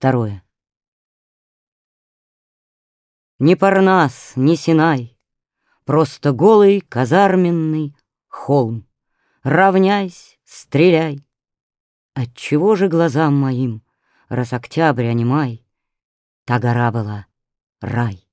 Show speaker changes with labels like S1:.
S1: Второе. Ни Парнас, ни Синай, Просто голый казарменный холм. Равняйсь, стреляй. Отчего же глазам моим, Раз октябрь, а не май, Та гора была рай?